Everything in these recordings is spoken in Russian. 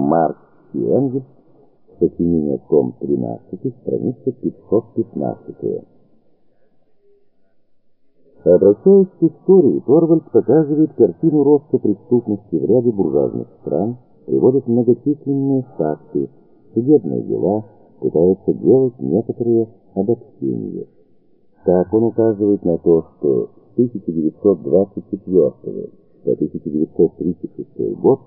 Маркс и Энгельс, сочинение том 13, страница 515. Обращаясь к истории, Торвальд показывает картину роста преступности в ряде буржуазных стран, приводит многочисленные факты, судебные дела, пытается делать некоторые обобщения. Так он указывает на то, что с 1924 по 1936 год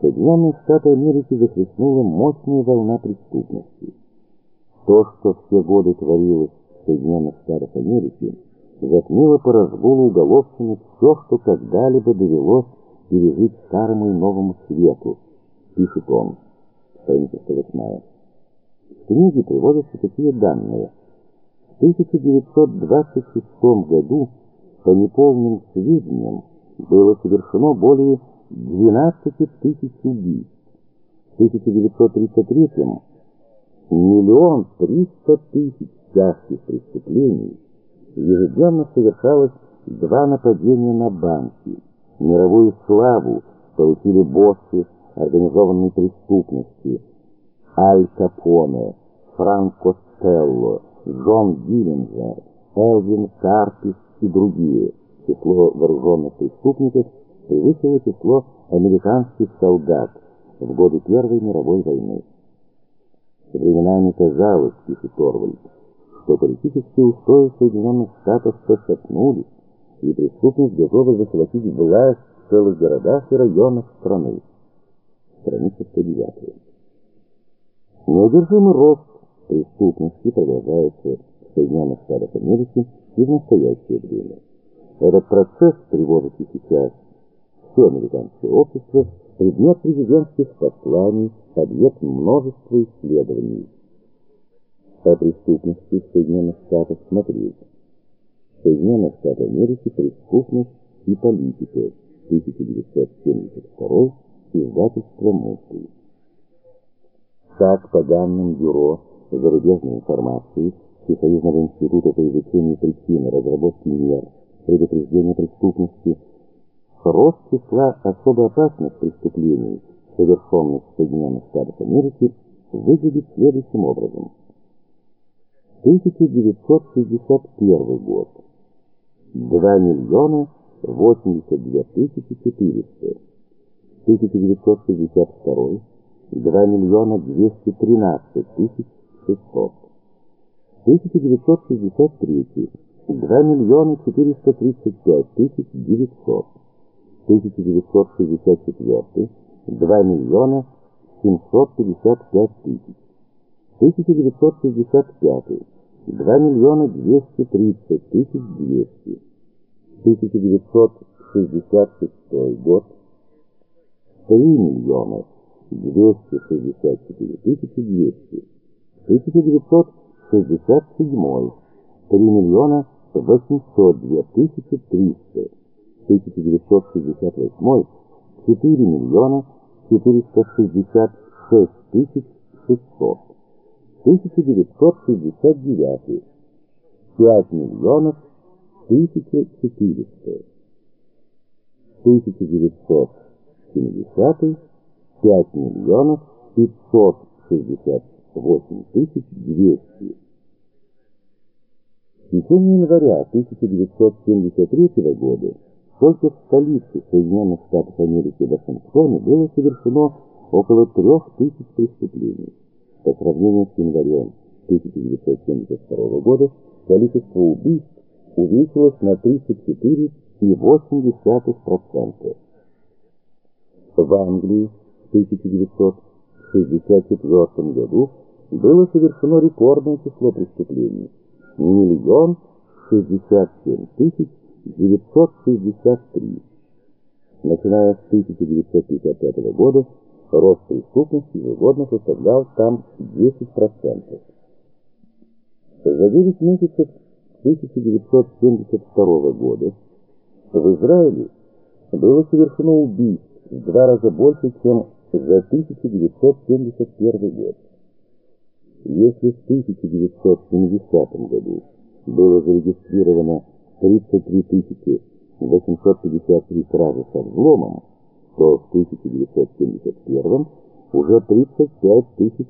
Соединенные Штаты Америки захлестнула мощная волна преступности. То, что все годы творилось в Соединенных Штатах Америки, затмило по разгулу уголовщины все, что когда-либо довелось пережить старому и новому свету, пишет он, страница 108. В книге приводятся такие данные. В 1926 году, по неполным сведениям, было совершено более 12 тысяч убийств. В 1933 миллион триста тысяч тяжких преступлений ежедневно совершалось два нападения на банки. Мировую славу получили боссы организованной преступности Аль Капоне, Франко Стелло, Джон Диллинджер, Элвин Карпис и другие. Число вооруженных преступников превысило число американских солдат в годы Первой мировой войны. Временами казалось, пишет Орвальд, что политические устои Соединенных Штатов пошатнулись, и преступность готова захватить власть в целых городах и районах страны. Страница 109. Неудержимый рост преступности продолжается в Соединенных Штатах Америки и в настоящее время. Этот процесс тревожит и сейчас все американское общество, предмет президентских посланий, объект множества исследований о преступности в Соединенных Штатах смотреть. Соединенных Штатах Америки «Преступность и политика» 1972 издательство «Мысль». Так, по данным Бюро зарубежной информации Всесоюзного института по изучению причин разработки мер предупреждения преступности, рост числа особо опасных преступлений, совершенных в Соединенных Штатах Америки, выглядит следующим образом. 1961 год. 2 миллиона 82 тысячи 400. 1962 2 миллиона 213 тысяч 600. 1963 2 миллиона 435 тысяч 900. 1964 2 миллиона 755 тысяч. 1965 2 миллиона 230 тысяч 200. 1966 год 3 миллиона 264 тысячи 200. 1967 3 миллиона 802 тысячи 300. 1968 4 миллиона 466 тысяч 600. 1969 5 миллионов 1400. 1970 5 миллионов 568 тысяч 200. В течение января 1973 года только в столице Соединенных Штатов Америки Вашингтоне было совершено около 3000 преступлений. По сравнению с январем 1972 года количество убийств увеличилось на 34,8%. В Англии в 1964 году было совершено рекордное число преступлений – миллион 67 тысяч 963. Начиная с 1955 года рост преступности ежегодно составлял там 10%. За 9 месяцев 1972 года в Израиле было совершено убийств в два раза больше, чем за 1971 год. Если в 1970 году было зарегистрировано 33 853 кражи со взломом, то в 1971 уже 35 тысяч